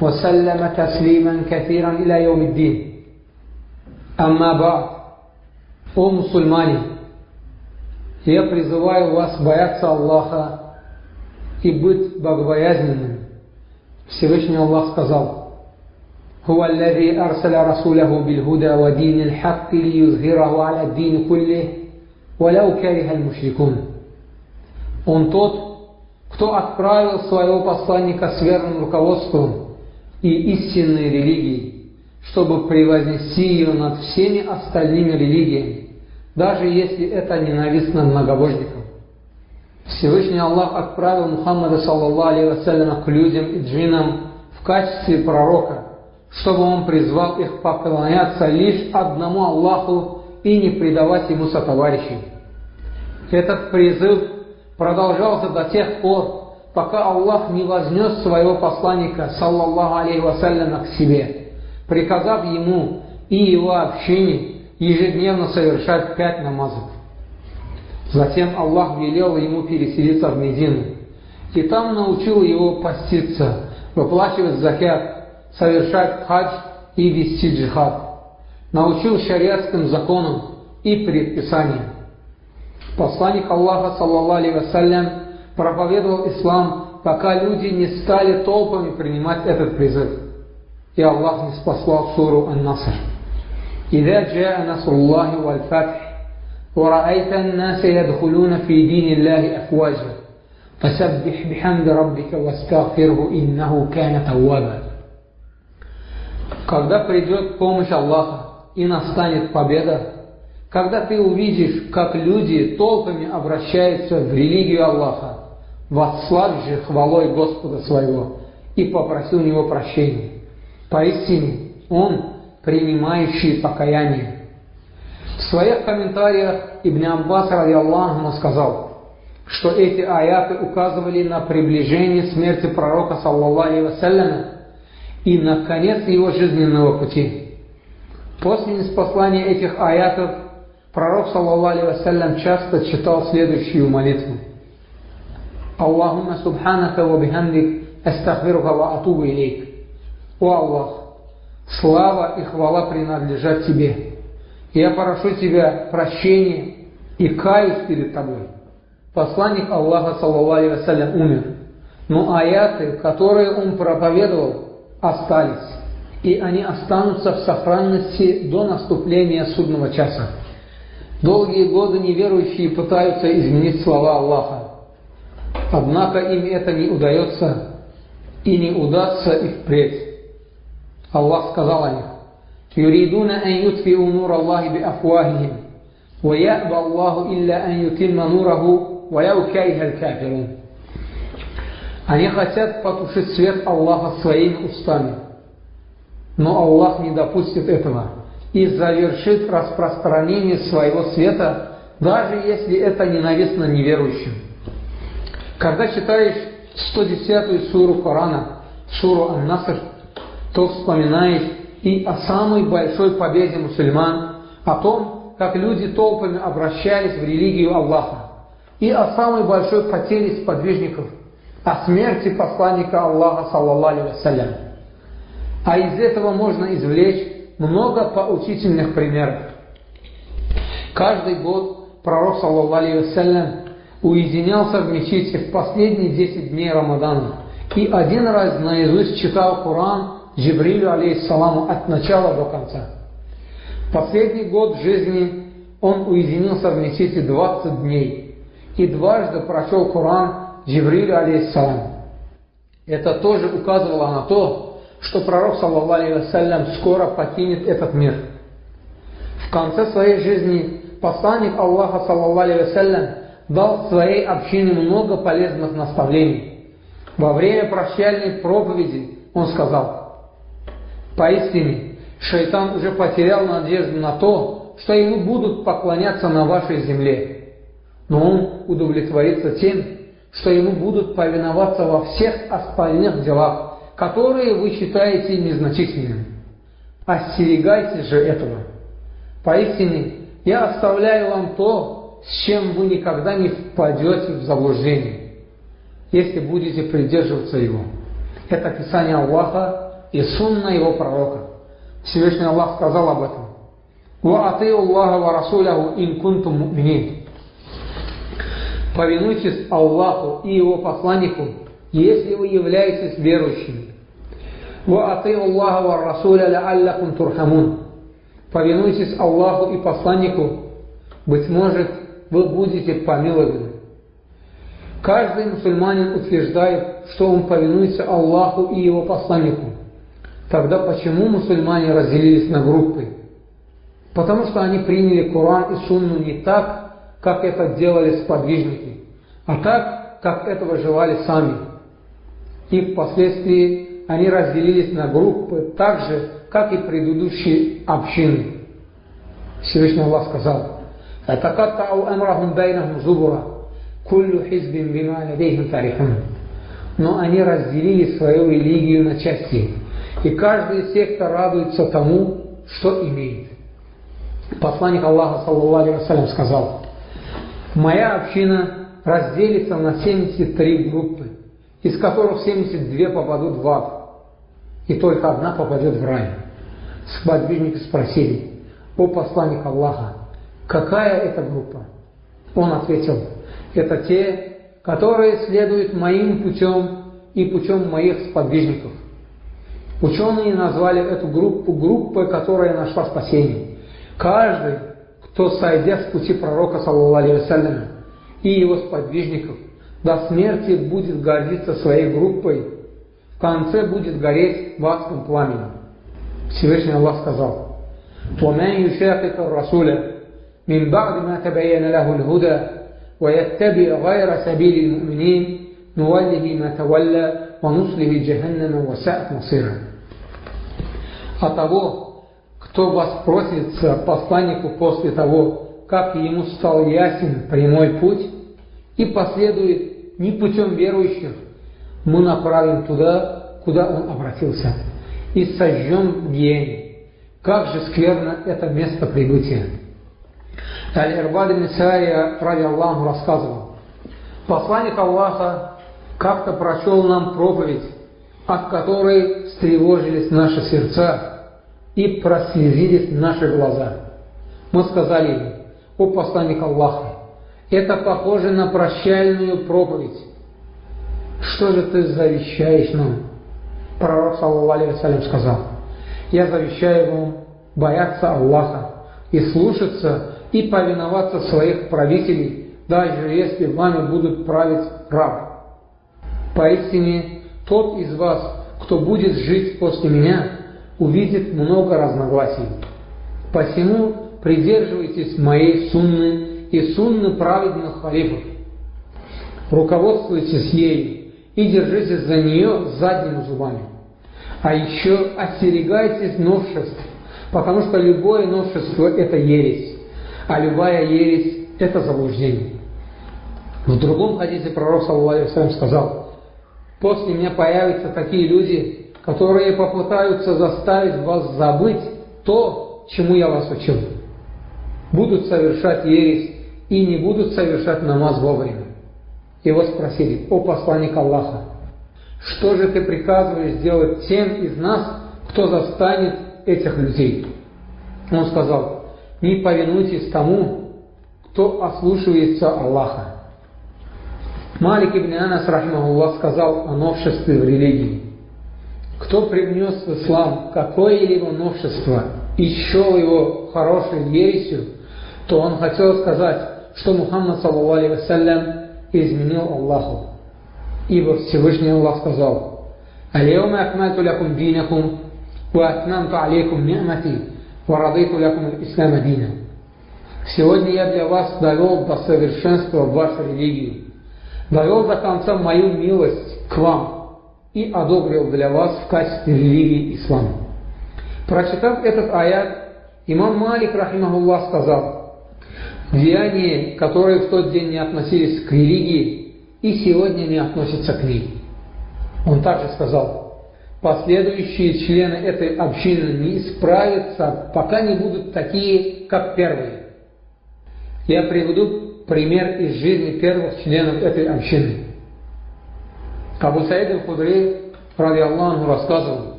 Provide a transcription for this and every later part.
وسلم تسليما كثيرا إلى يوم الدين أما بعد О мусульмане, я призываю вас бояться Аллаха и быть богобоязненным. Всевышний Аллах сказал, هو الذي أرسل رسوله بالهدى ودين الحق ليظهره على الدين كله ولو كره المشركون. Он тот, кто отправил своего посланника с верным руководством и истинной религией, чтобы превознести ее над всеми остальными религиями, даже если это ненавистно многобожникам. Всевышний Аллах отправил Мухаммада, саллаллаху алейхи к людям и джинам в качестве пророка, чтобы он призвал их поклоняться лишь одному Аллаху и не предавать ему сотоварищей. Этот призыв продолжался до тех пор, пока Аллах не вознес своего посланника, саллаллаху алейхи вассаляма, к себе, приказав ему и его общине ежедневно совершать пять намазов. Затем Аллах велел ему переселиться в Медину, и там научил его поститься, выплачивать закят, совершать хадж и вести джихад. Научил шариатским законам и предписаниям. Посланник Аллаха, саллаллаху алейхи вассалям, проповедовал ислам, пока люди не стали толпами принимать этот призыв. И Аллах не спаслал суру Ан-Наср. إذا جاء نصر الله والفتح ورأيت الناس يدخلون في دين الله أفواجا فسبح بحمد ربك واستغفره إنه كان توابا Когда придет помощь Аллаха и настанет победа, когда ты увидишь, как люди толпами обращаются в религию Аллаха, восславь же хвалой Господа своего и попроси у Него прощения. Поистине, Он принимающий покаяние. В своих комментариях Ибн Аббас, ради Аллаху, сказал, что эти аяты указывали на приближение смерти пророка, саллаллаху вассаляма, и на конец его жизненного пути. После неспослания этих аятов пророк, саллаллаху вассалям, часто читал следующую молитву. Аллахумма субханака ва бихамдик астахфирука ва атубу илейк. О Аллах, Слава и хвала принадлежат Тебе. Я прошу Тебя прощения и каюсь перед Тобой. Посланник Аллаха, саллаллаху вассалям, умер. Но аяты, которые он проповедовал, остались. И они останутся в сохранности до наступления судного часа. Долгие годы неверующие пытаются изменить слова Аллаха. Однако им это не удается и не удастся и впредь. Аллах сказал о них, «Юридуна ан ютфиу нур Аллахи би афвахихим, ва я'ба Аллаху илля ан ютимма нураху, ва яу кайха. Они хотят потушить свет Аллаха своими устами, но Аллах не допустит этого и завершит распространение своего света, даже если это ненавистно неверующим. Когда читаешь 110 суру Корана, суру Ан-Наср, то вспоминаешь и о самой большой победе мусульман, о том, как люди толпами обращались в религию Аллаха, и о самой большой потере сподвижников, о смерти посланника Аллаха, саллаллаху вассалям. А из этого можно извлечь много поучительных примеров. Каждый год пророк, саллаллаху уединялся в мечети в последние 10 дней Рамадана и один раз наизусть читал Коран Джибрилю, алейхиссаламу, от начала до конца. Последний год жизни он уединился в мечети 20 дней и дважды прочел Коран Джибрилю, алейхиссаламу. Это тоже указывало на то, что пророк, саллаллаху алейhi скоро покинет этот мир. В конце своей жизни посланник Аллаха, саллаллаху алейhi дал своей общине много полезных наставлений. Во время прощальной проповеди он сказал, «Поистине, шайтан уже потерял надежду на то, что ему будут поклоняться на вашей земле, но он удовлетворится тем, что ему будут повиноваться во всех остальных делах, которые вы считаете незначительными. Остерегайтесь же этого. Поистине, я оставляю вам то, с чем вы никогда не впадете в заблуждение, если будете придерживаться его. Это Писание Аллаха и сунна его пророка. Всевышний Аллах сказал об этом. وَأَطِيعُ اللَّهَ وَرَسُولَهُ إِن كُنتُم مُؤْمِنِينَ Повинуйтесь Аллаху и Его посланнику, если вы являетесь верующими. وَأَطِيعُ اللَّهَ وَالرَّسُولَ لَعَلَّكُمْ تُرْحَمُونَ Повинуйтесь Аллаху и посланнику, быть может, вы будете помилованы. Каждый мусульманин утверждает, что он повинуется Аллаху и его посланнику. Тогда почему мусульмане разделились на группы? Потому что они приняли Коран и Сунну не так, как это делали сподвижники, а так, как этого желали сами. И впоследствии они разделились на группы так же, как и предыдущие общины. Всевышний Аллах сказал, «Атакаттау амрахум байнахум зубура, куллю хизбин бима лядейхим тарихун». Но они разделили свою религию на части, и каждый сектор радуется тому, что имеет. Посланник Аллаха, саллаллаху алейhi сказал, «Моя община разделится на 73 группы, из которых 72 попадут в ад, и только одна попадет в рай». Сподвижники спросили, «О посланник Аллаха, какая это группа?» Он ответил, «Это те, которые следуют моим путем и путем моих сподвижников». Ученые назвали эту группу группой, которая нашла спасение. Каждый, кто, сойдя с пути пророка, саллаллаху и его сподвижников, до смерти будет гордиться своей группой, в конце будет гореть в адском пламени. Всевышний Аллах сказал, ومن يشاقق الرسول من بعد ما تبين له الهدى ويتبع غير سبيل المؤمنين نوله ما تولى ونصله جهنم وساءت مصيرا А того, кто воспротивится посланнику после того, как ему стал ясен прямой путь, и последует не путем верующих, мы направим туда, куда он обратился и сожжем в гиене. Как же скверно это место прибытия. Аль-Ирбад ибн Сария, ради Аллаху, рассказывал. Посланник Аллаха как-то прочел нам проповедь, от которой встревожились наши сердца и прослезились наши глаза. Мы сказали ему, о посланник Аллаха, это похоже на прощальную проповедь. Что же ты завещаешь нам? пророк, саллаллаху алейhi сказал, «Я завещаю вам бояться Аллаха и слушаться и повиноваться своих правителей, даже если вами будут править раб. Поистине, тот из вас, кто будет жить после меня, увидит много разногласий. Посему придерживайтесь моей сунны и сунны праведных халифов. Руководствуйтесь ею и держитесь за нее задними зубами. А еще остерегайтесь новшеств, потому что любое новшество – это ересь, а любая ересь – это заблуждение. В другом хадисе пророк, саллаху сказал, «После меня появятся такие люди, которые попытаются заставить вас забыть то, чему я вас учил. Будут совершать ересь и не будут совершать намаз вовремя». Его спросили, «О посланник Аллаха, что же ты приказываешь сделать тем из нас, кто застанет этих людей? Он сказал, не повинуйтесь тому, кто ослушивается Аллаха. Малик ибн Анас, рахмахуллах, сказал о новшестве в религии. Кто привнес в ислам какое-либо новшество и счел его хорошей ересью, то он хотел сказать, что Мухаммад, саллаллаху изменил Аллаху. Ибо Всевышний Аллах сказал, «Алейума акмальту лякум динакум, ва атмамту алейкум ни'мати, радайту лякум ислама дина». Сегодня я для вас довел до совершенства вашу религию, довел до конца мою милость к вам и одобрил для вас в качестве религии ислам. Прочитав этот аят, имам Малик, рахимахуллах, сказал, деяния, которые в тот день не относились к религии, и сегодня не относятся к ней. Он также сказал, последующие члены этой общины не исправятся, пока не будут такие, как первые. Я приведу пример из жизни первых членов этой общины. Абу Саид аль-Худри, ради Аллаху, рассказывал,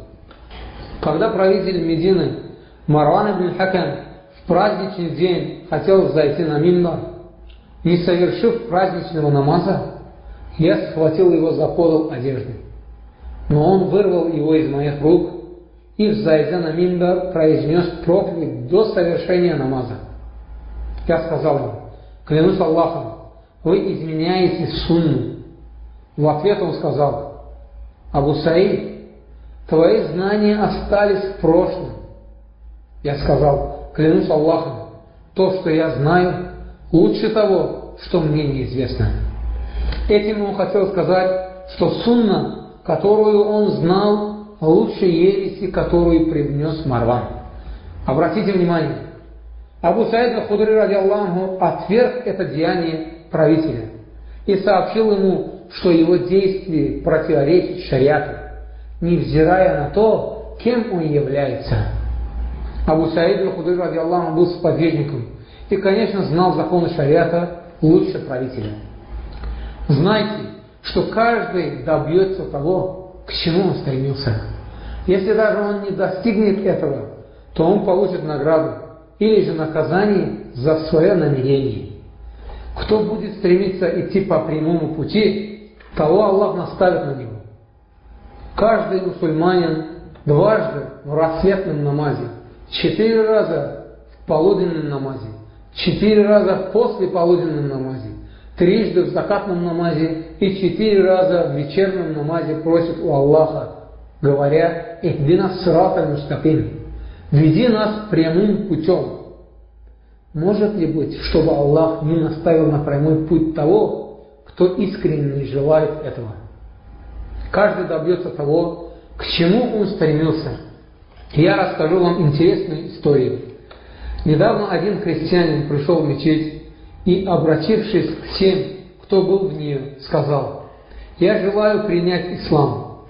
когда правитель Медины Марван ибн Хакам в праздничный день хотел зайти на Мимбар, не совершив праздничного намаза, я схватил его за подол одежды. Но он вырвал его из моих рук и, взойдя на Мимбар, произнес проповедь до совершения намаза. Я сказал ему, клянусь Аллахом, вы изменяете сунну. В ответ он сказал, Абу Саид, твои знания остались в прошлом. Я сказал, клянусь Аллахом, то, что я знаю, лучше того, что мне неизвестно. Этим он хотел сказать, что сунна, которую он знал, лучше ереси, которую привнес Марван. Обратите внимание, Абу Саид al-Худри, ради Аллаху, отверг это деяние правителя и сообщил ему, что его действие противоречит шариату, невзирая на то, кем он является. Абу Саид al-Худри, ради Аллаху, был сподвижником и, конечно, знал законы шариата лучше правителя. Знайте, что каждый добьется того, к чему он стремился. Если даже он не достигнет этого, то он получит награду или же наказание за свое намерение. Кто будет стремиться идти по прямому пути, того Аллах наставит на него. Каждый мусульманин дважды в рассветном намазе, четыре раза в полуденном намазе, четыре раза после полуденном намазе, трижды в закатном намазе и четыре раза в вечернем намазе просит у Аллаха, говоря «Ихдина срата мустаким» «Веди нас прямым путем». Может ли быть, чтобы Аллах не наставил на прямой путь того, кто искренне желает этого? Каждый добьется того, к чему он стремился. Я расскажу вам интересную историю. Недавно один христианин пришел в мечеть и, обратившись к всем, кто был в нее, сказал, «Я желаю принять ислам.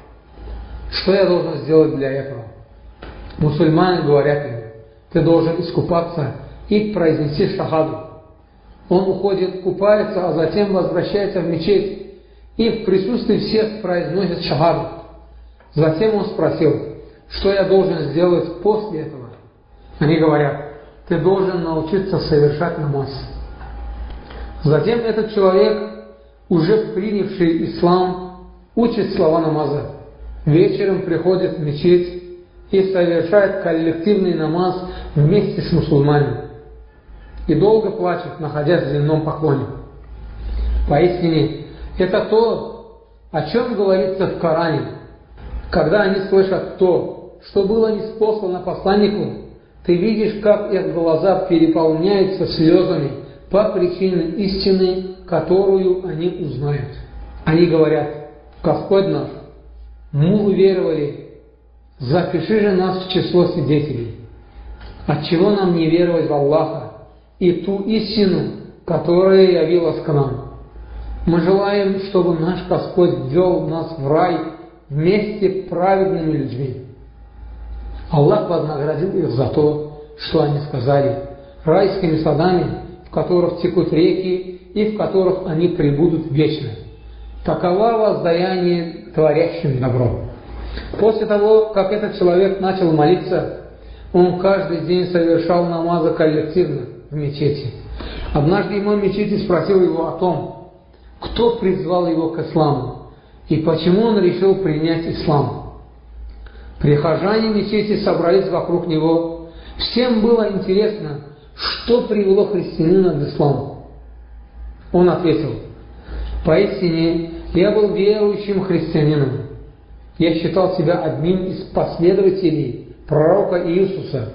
Что я должен сделать для этого?» Мусульмане говорят ему, «Ты должен искупаться и произнести шахаду». Он уходит, купается, а затем возвращается в мечеть и в присутствии всех произносит шахаду. Затем он спросил, что я должен сделать после этого. Они говорят, ты должен научиться совершать намаз. Затем этот человек, уже принявший ислам, учит слова намаза. Вечером приходит в мечеть и совершает коллективный намаз вместе с мусульманами. И долго плачет, находясь в земном поклоне. Поистине, это то, о чем говорится в Коране. Когда они слышат то, что было неспослано посланнику, ты видишь, как их глаза переполняются слезами по причине истины, которую они узнают. Они говорят, Господь наш, мы уверовали, запиши же нас в число свидетелей. Отчего нам не веровать в Аллаха и ту истину, которая явилась к нам? Мы желаем, чтобы наш Господь ввел нас в рай вместе с праведными людьми. Аллах вознаградил их за то, что они сказали. Райскими садами которых текут реки и в которых они прибудут вечно. Такова воздаяние творящим добро. После того, как этот человек начал молиться, он каждый день совершал намазы коллективно в мечети. Однажды имам мечети спросил его о том, кто призвал его к исламу и почему он решил принять ислам. Прихожане мечети собрались вокруг него. Всем было интересно, что привело христианина к исламу? Он ответил, поистине я был верующим христианином. Я считал себя одним из последователей пророка Иисуса.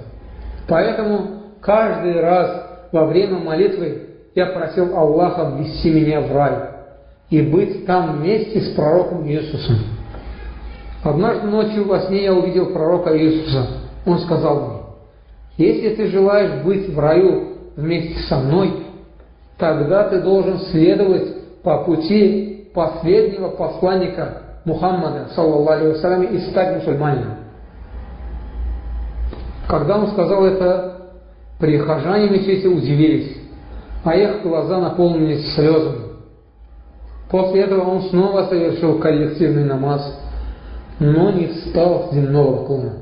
Поэтому каждый раз во время молитвы я просил Аллаха ввести меня в рай и быть там вместе с пророком Иисусом. Однажды ночью во сне я увидел пророка Иисуса. Он сказал мне, если ты желаешь быть в раю вместе со мной, тогда ты должен следовать по пути последнего посланника Мухаммада, саллаллаху алейhi и стать мусульманином. Когда он сказал это, прихожане мечети удивились, а их глаза наполнились слезами. После этого он снова совершил коллективный намаз, но не встал с земного поклона.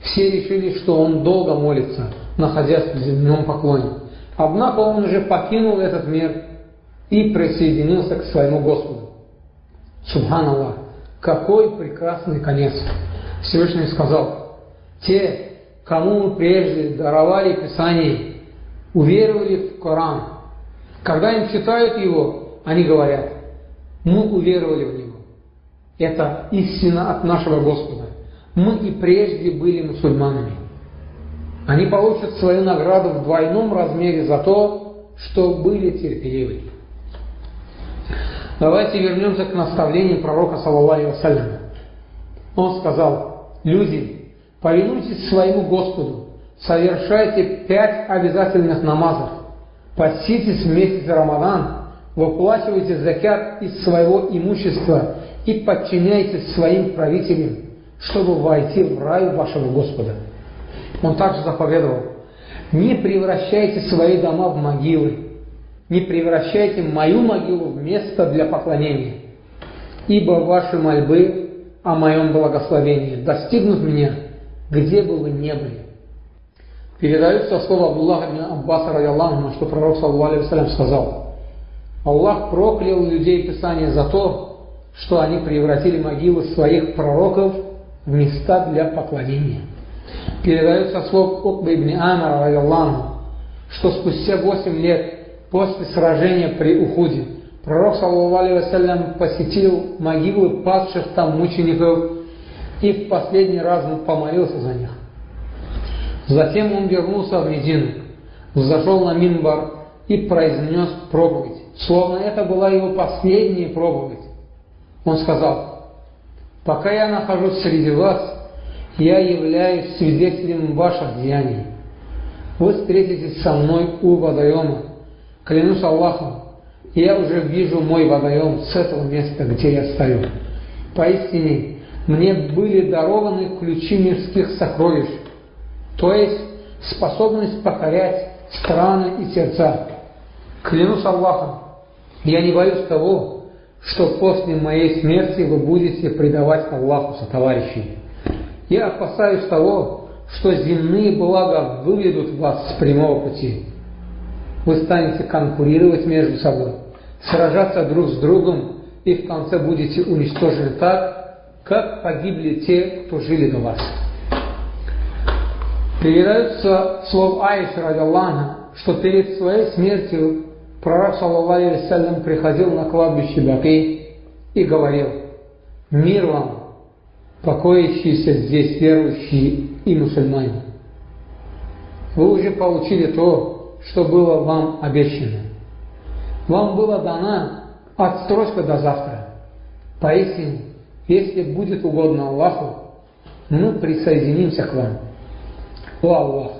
Все решили, что он долго молится, находясь в земном поклоне. Однако он уже покинул этот мир и присоединился к своему Господу. Субханаллах, какой прекрасный конец! Всевышний сказал, те, кому мы прежде даровали Писание, уверовали в Коран. Когда им читают его, они говорят, мы уверовали в него. Это истина от нашего Господа. Мы и прежде были мусульманами. Они получат свою награду в двойном размере за то, что были терпеливы. Давайте вернемся к наставлению пророка, саллаллаху вассалям. Он сказал, люди, повинуйтесь своему Господу, совершайте пять обязательных намазов, поститесь месяц Рамадан, выплачивайте закят из своего имущества и подчиняйтесь своим правителям, чтобы войти в рай вашего Господа. Он также заповедовал, не превращайте свои дома в могилы, не превращайте мою могилу в место для поклонения, ибо ваши мольбы о моем благословении достигнут меня, где бы вы ни были. Передается слово Абдуллаха ибн Аббаса, радиаллаху, что пророк, саллаху сказал, Аллах проклял людей Писания за то, что они превратили могилы своих пророков места для поклонения. Передается слов Утба ибн Амара, что спустя восемь лет после сражения при Ухуде пророк, саллаху посетил могилы падших там мучеников и в последний раз помолился за них. Затем он вернулся в Медину, зашел на Минбар и произнес проповедь, словно это была его последняя проповедь. Он сказал, «Пока я нахожусь среди вас, я являюсь свидетелем ваших деяний. Вы встретитесь со мной у водоема. Клянусь Аллахом, я уже вижу мой водоем с этого места, где я стою. Поистине, мне были дарованы ключи мирских сокровищ, то есть способность покорять страны и сердца. Клянусь Аллахом, я не боюсь того, что после моей смерти вы будете предавать Аллаху сотоварищей. Я опасаюсь того, что земные блага выведут вас с прямого пути. Вы станете конкурировать между собой, сражаться друг с другом и в конце будете уничтожены так, как погибли те, кто жили до вас. Передается слов Аиша, ради Аллаха, что перед своей смертью пророк, саллаллаху приходил на кладбище Баки и говорил, «Мир вам, покоящиеся здесь верующие и мусульмане! Вы уже получили то, что было вам обещано. Вам была дана отстрочка до завтра. Поистине, если будет угодно Аллаху, мы присоединимся к вам. О Аллах,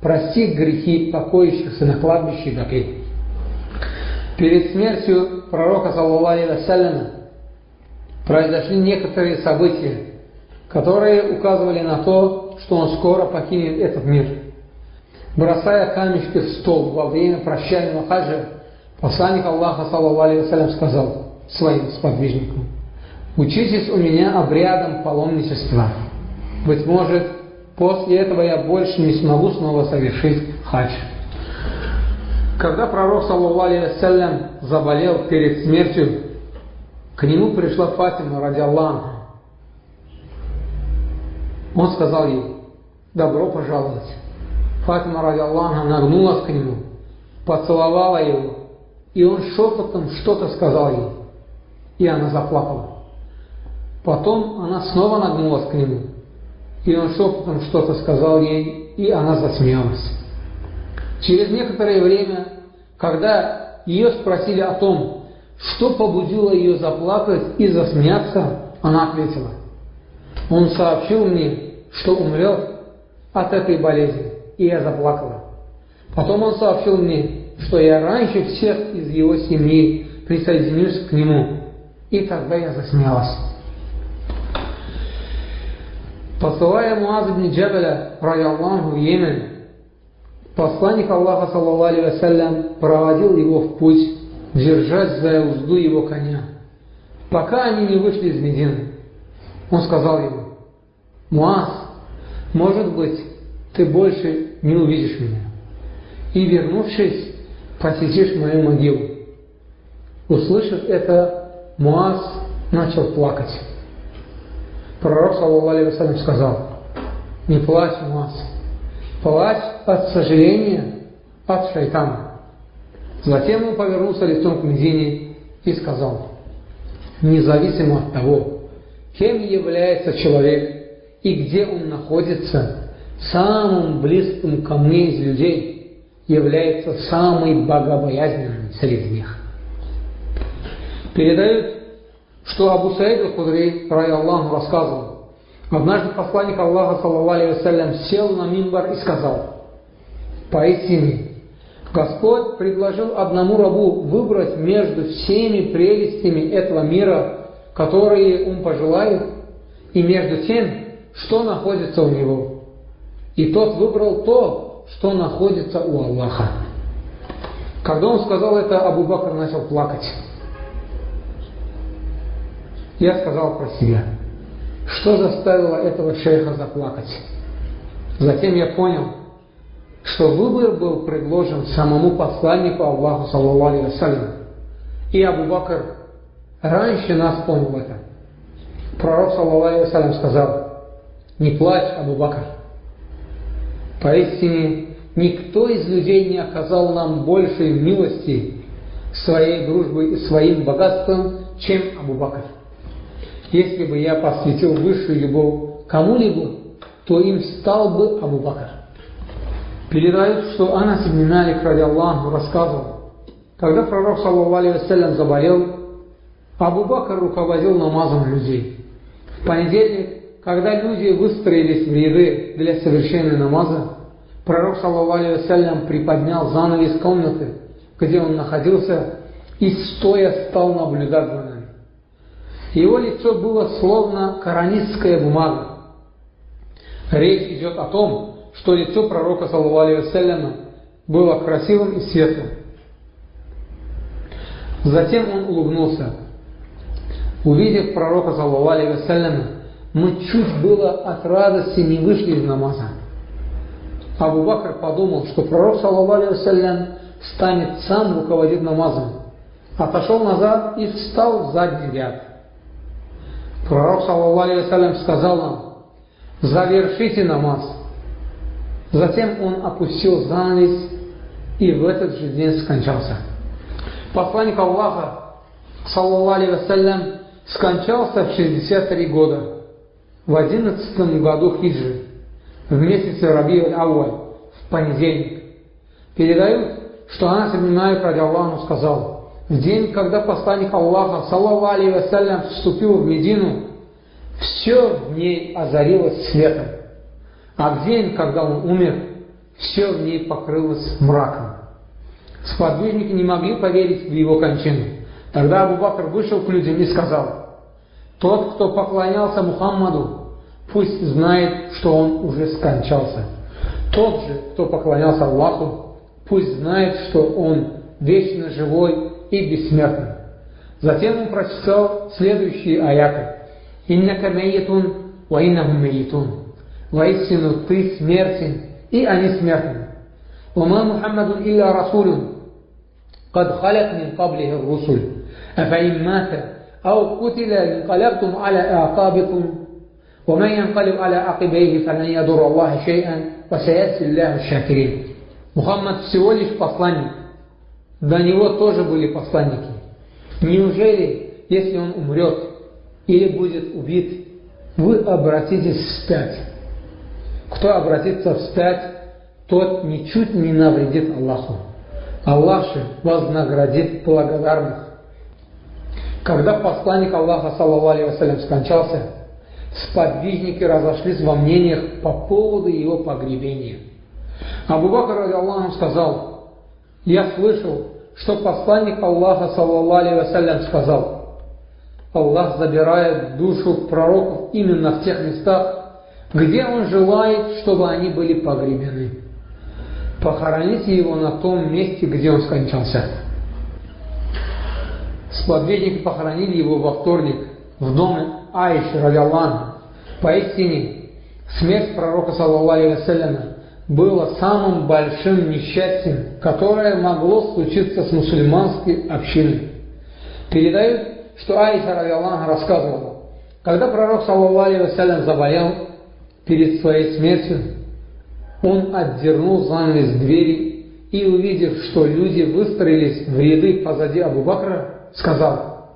прости грехи покоящихся на кладбище Баки. Перед смертью пророка, саллаллаху произошли некоторые события, которые указывали на то, что он скоро покинет этот мир. Бросая камешки в стол во время прощального хаджа, посланник Аллаха, саллаллаху сказал своим сподвижникам, «Учитесь у меня обрядом паломничества. Быть может, После этого я больше не смогу снова совершить хадж. Когда пророк, саллаллаху заболел перед смертью, к нему пришла Фатима ради Аллаха. Он сказал ей, добро пожаловать. Фатима ради Аллаха нагнулась к нему, поцеловала его, и он шепотом что-то сказал ей, и она заплакала. Потом она снова нагнулась к нему, и он шепотом что-то сказал ей, и она засмеялась. Через некоторое время, когда ее спросили о том, что побудило ее заплакать и засмеяться, она ответила, Он сообщил мне, что умрет от этой болезни, и я заплакала. Потом он сообщил мне, что я раньше всех из его семьи присоединюсь к нему, и тогда я засмеялась. Посылая Муаз ибн Джабаля, ради в Йемен, посланник Аллаха, саллаллаху алейhi проводил его в путь, держась за узду его коня, пока они не вышли из Медины. Он сказал ему, Муаз, может быть, ты больше не увидишь меня. И, вернувшись, посетишь мою могилу. Услышав это, Муаз начал плакать. Пророк, саллаху сказал, не плачь, Муаз, плачь от сожаления, от шайтана. Затем он повернулся лицом к Медине и сказал, независимо от того, кем является человек и где он находится, самым близким ко мне из людей является самый богобоязненный среди них. Передают, что Абу Саид аль-Худри, рай Аллаху, рассказывал, однажды посланник Аллаха, саллаллаху сел на мимбар и сказал, поистине, Господь предложил одному рабу выбрать между всеми прелестями этого мира, которые он пожелает, и между тем, что находится у него. И тот выбрал то, что находится у Аллаха. Когда он сказал это, Абу Бакр начал плакать. Я сказал про себя, что заставило этого шейха заплакать. Затем я понял, что выбор был предложен самому посланнику Аллаху, саллаллаху алейhi И Абу Бакр раньше нас понял это. Пророк, саллаллаху алейhi сказал, не плачь, Абу Бакр. Поистине, никто из людей не оказал нам большей милости своей дружбой и своим богатством, чем Абу Бакр. Если бы я посвятил высшую любовь кому-либо, то им стал бы Абу Бакр. Передают, что Анас ибн Малик, ради Аллаху, рассказывал, когда пророк, саллаху алейhi заболел, Абу Бакр руководил намазом людей. В понедельник, когда люди выстроились в ряды для совершения намаза, пророк, саллаху алейhi приподнял занавес комнаты, где он находился, и стоя стал наблюдать за. Его лицо было словно коранистская бумага. Речь идет о том, что лицо пророка, саллаху было красивым и светлым. Затем он улыбнулся. Увидев пророка, саллаху мы чуть было от радости не вышли из намаза. Абу Бакр подумал, что пророк, саллаху станет сам руководить намазом. Отошел назад и встал в задний ряд. Пророк, саллаху сказал нам, завершите намаз. Затем он опустил занавес и в этот же день скончался. Посланник Аллаха, саллаху алейhi скончался в 63 года, в 11 году хиджи, в месяце Раби Аль-Ауаль, в понедельник. Передают, что Анас ибн Малик, ради Аллаху, сказал, в день, когда посланник Аллаха, саллаху алейhi вступил в Медину, все в ней озарилось светом. А в день, когда он умер, все в ней покрылось мраком. Сподвижники не могли поверить в его кончину. Тогда Абу Бакр вышел к людям и сказал, «Тот, кто поклонялся Мухаммаду, пусть знает, что он уже скончался. Тот же, кто поклонялся Аллаху, пусть знает, что он вечно живой и бессмертный». Затем он прочитал следующие аяты. «Иннака мейятун, ва иннахум мейятун». Воистину ты смертен, и они смертны. وما محمد إلا رسول قد خلت من قبله الرسل أفإن مات أو قتل انقلبتم على أعقابكم ومن ينقلب على عقبيه فلن يضر الله شيئا وسيأتي الله الشاكرين Мухаммад всего лишь посланник. До него тоже были посланники. Неужели, если он умрет или будет убит, вы обратитесь вспять? Кто обратится вспять, тот ничуть не навредит Аллаху. Аллах же вознаградит благодарных. Когда посланник Аллаха, саллаху алейhi скончался, сподвижники разошлись во мнениях по поводу его погребения. Абу Бакр, Аллаху, сказал, «Я слышал, что посланник Аллаха, саллаллаху вассалям, сказал, Аллах забирает душу пророков именно в тех местах, где Он желает, чтобы они были погребены. Похороните его на том месте, где он скончался. Сподвижники похоронили его во вторник в доме Аиши, радиаллаху. Поистине, смерть пророка, саллаллаху вассаляма, было самым большим несчастьем, которое могло случиться с мусульманской общиной. Передают, что Аиша, радиаллаху, рассказывала, когда пророк, саллаллаху вассалям, заболел перед своей смертью, он отдернул занавес двери и, увидев, что люди выстроились в ряды позади Абу Бакра, сказал,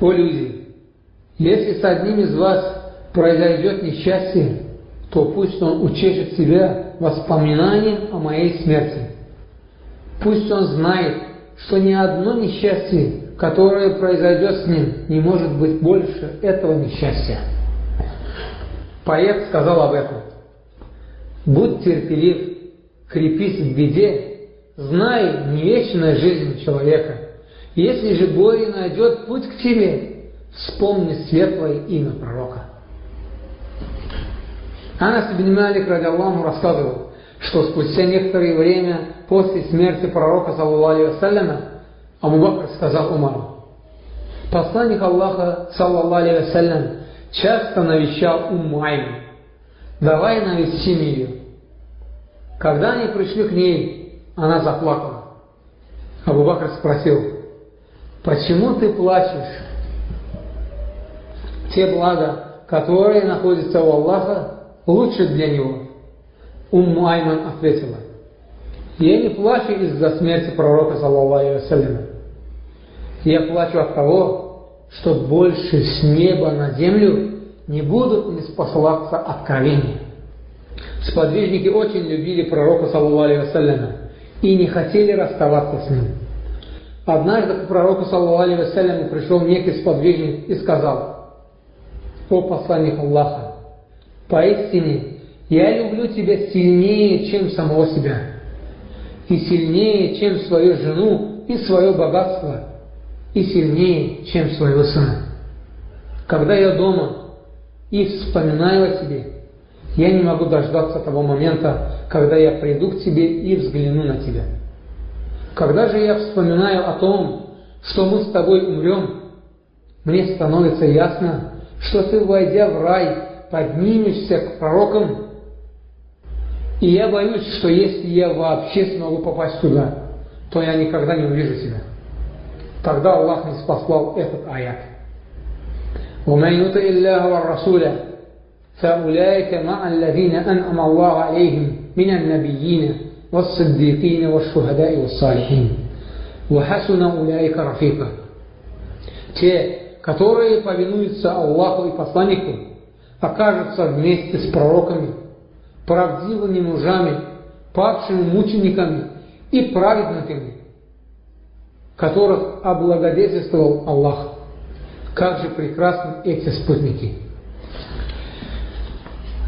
«О люди, если с одним из вас произойдет несчастье, то пусть он учешет себя воспоминанием о моей смерти. Пусть он знает, что ни одно несчастье, которое произойдет с ним, не может быть больше этого несчастья. Поэт сказал об этом. Будь терпелив, крепись в беде, знай не вечная жизнь человека. Если же горе найдет путь к тебе, вспомни светлое имя пророка. Анас ибн Малик, ради Аллаху, рассказывал, что спустя некоторое время после смерти пророка, саллаллаху алейhi Абу Бакр сказал Умару, посланник Аллаха, саллаллаху алейhi часто навещал Умайну, давай навестим ее. Когда они пришли к ней, она заплакала. Абу Бакр спросил, почему ты плачешь? Те блага, которые находятся у Аллаха, лучше для него. Умму Айман ответила, я не плачу из-за смерти пророка, саллаллаху алейhi Я плачу от того, что больше с неба на землю не будут не спасаться откровения. Сподвижники очень любили пророка, саллаллаху алейhi и не хотели расставаться с ним. Однажды к пророку, саллаллаху алейhi пришел некий сподвижник и сказал, «О посланник Аллаха, Поистине, я люблю тебя сильнее, чем самого себя, и сильнее, чем свою жену и свое богатство, и сильнее, чем своего сына. Когда я дома и вспоминаю о тебе, я не могу дождаться того момента, когда я приду к тебе и взгляну на тебя. Когда же я вспоминаю о том, что мы с тобой умрем, мне становится ясно, что ты, войдя в рай, поднимешься к пророкам, и я боюсь, что если я вообще смогу попасть туда, то я никогда не увижу тебя. Тогда Аллах не спаслал этот аят. ومن يطع الله والرسول فأولئك مع الذين أنعم الله عليهم من النبيين والصديقين والشهداء والصالحين وحسن أولئك رفيقا Те, которые повинуются Аллаху и посланнику, окажется вместе с пророками, правдивыми мужами, падшими мучениками и праведниками, которых облагодетельствовал Аллах. Как же прекрасны эти спутники!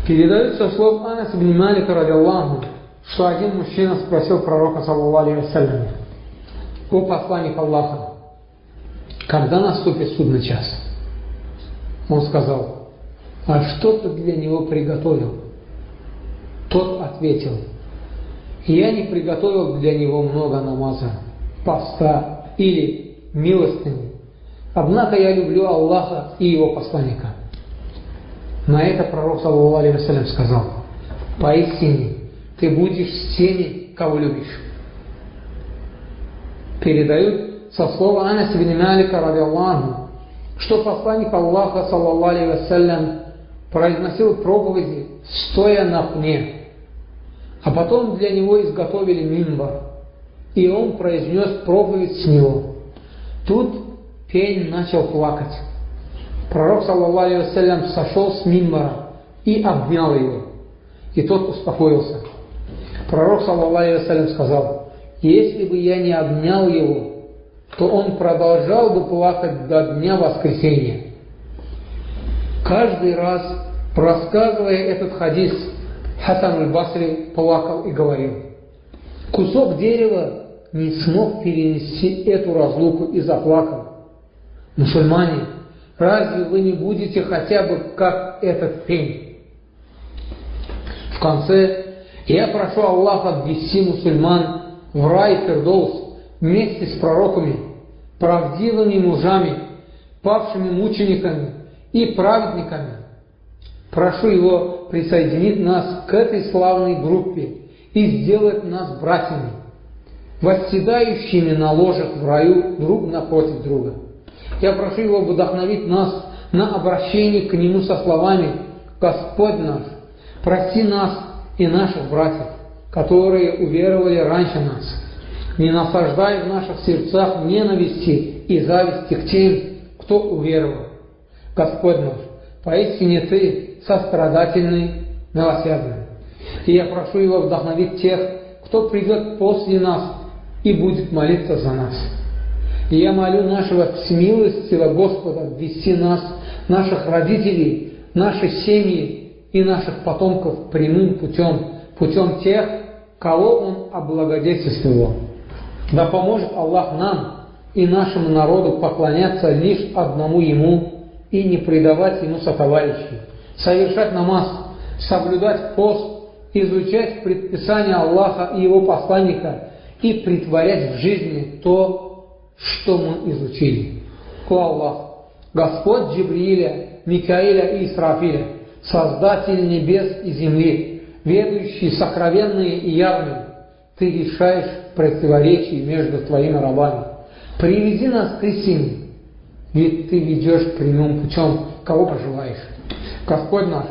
Передается слов Анас ибн Малика, ради Аллаху, что один мужчина спросил пророка, саллаллаху алейhi о посланник Аллаха, когда наступит судный час? Он сказал, а что ты для него приготовил? Тот ответил, я не приготовил для него много намаза, поста или милостыни, однако я люблю Аллаха и его посланника. На это пророк, саллаху алейhi сказал, поистине ты будешь с теми, кого любишь. Передают со слова Анас ибн Малика, что посланник Аллаха, саллаху алейhi произносил проповеди, стоя на пне. А потом для него изготовили мимбар, и он произнес проповедь с него. Тут пень начал плакать. Пророк, саллаллаху алейhi сошел с мимбара и обнял его. И тот успокоился. Пророк, саллаллаху алейhi сказал, если бы я не обнял его, то он продолжал бы плакать до дня воскресения. Каждый раз, рассказывая этот хадис, Хасан аль-Басри плакал и говорил, кусок дерева не смог перенести эту разлуку и заплакал. Мусульмане, разве вы не будете хотя бы как этот пень? В конце я прошу Аллаха ввести мусульман в рай Фердоус вместе с пророками, правдивыми мужами, павшими мучениками и праведниками. Прошу Его присоединить нас к этой славной группе и сделать нас братьями, восседающими на ложах в раю друг напротив друга. Я прошу Его вдохновить нас на обращение к Нему со словами «Господь наш, прости нас и наших братьев, которые уверовали раньше нас. Не насаждай в наших сердцах ненависти и зависти к тем, кто уверовал. Господь наш, поистине Ты сострадательный, милосердный. И я прошу Его вдохновить тех, кто придет после нас и будет молиться за нас. И я молю нашего всемилостивого Господа ввести нас, наших родителей, наши семьи и наших потомков прямым путем, путем тех, кого Он облагодетельствовал. Да поможет Аллах нам и нашему народу поклоняться лишь одному Ему и не предавать Ему сотоварищей, совершать намаз, соблюдать пост, изучать предписания Аллаха и Его посланника и притворять в жизни то, что мы изучили. О Аллах, Господь Джибрииля, Микаиля и Исрафиля, Создатель небес и земли, ведущий сокровенные и явные, Ты решаешь противоречий между Твоими рабами. Приведи нас к истине, ведь Ты ведешь прямым путем, кого пожелаешь. Господь наш,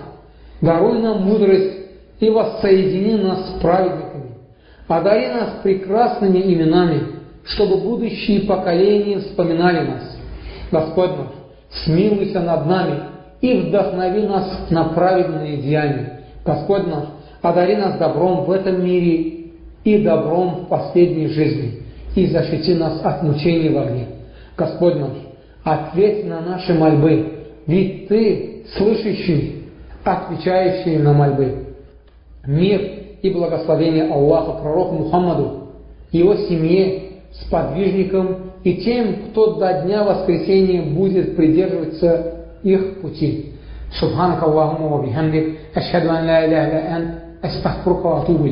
даруй нам мудрость и воссоедини нас с праведниками. Одари нас прекрасными именами, чтобы будущие поколения вспоминали нас. Господь наш, смилуйся над нами и вдохнови нас на праведные деяния. Господь наш, одари нас добром в этом мире и добром в последней жизни, и защити нас от мучений в огне. Господь наш, ответь на наши мольбы, ведь Ты, слышащий, отвечающий на мольбы. Мир и благословение Аллаха пророку Мухаммаду, его семье, сподвижникам и тем, кто до дня воскресения будет придерживаться их пути. Субханак Аллахума ва ашхаду ан ла иляха ан, астахфурка ва атубу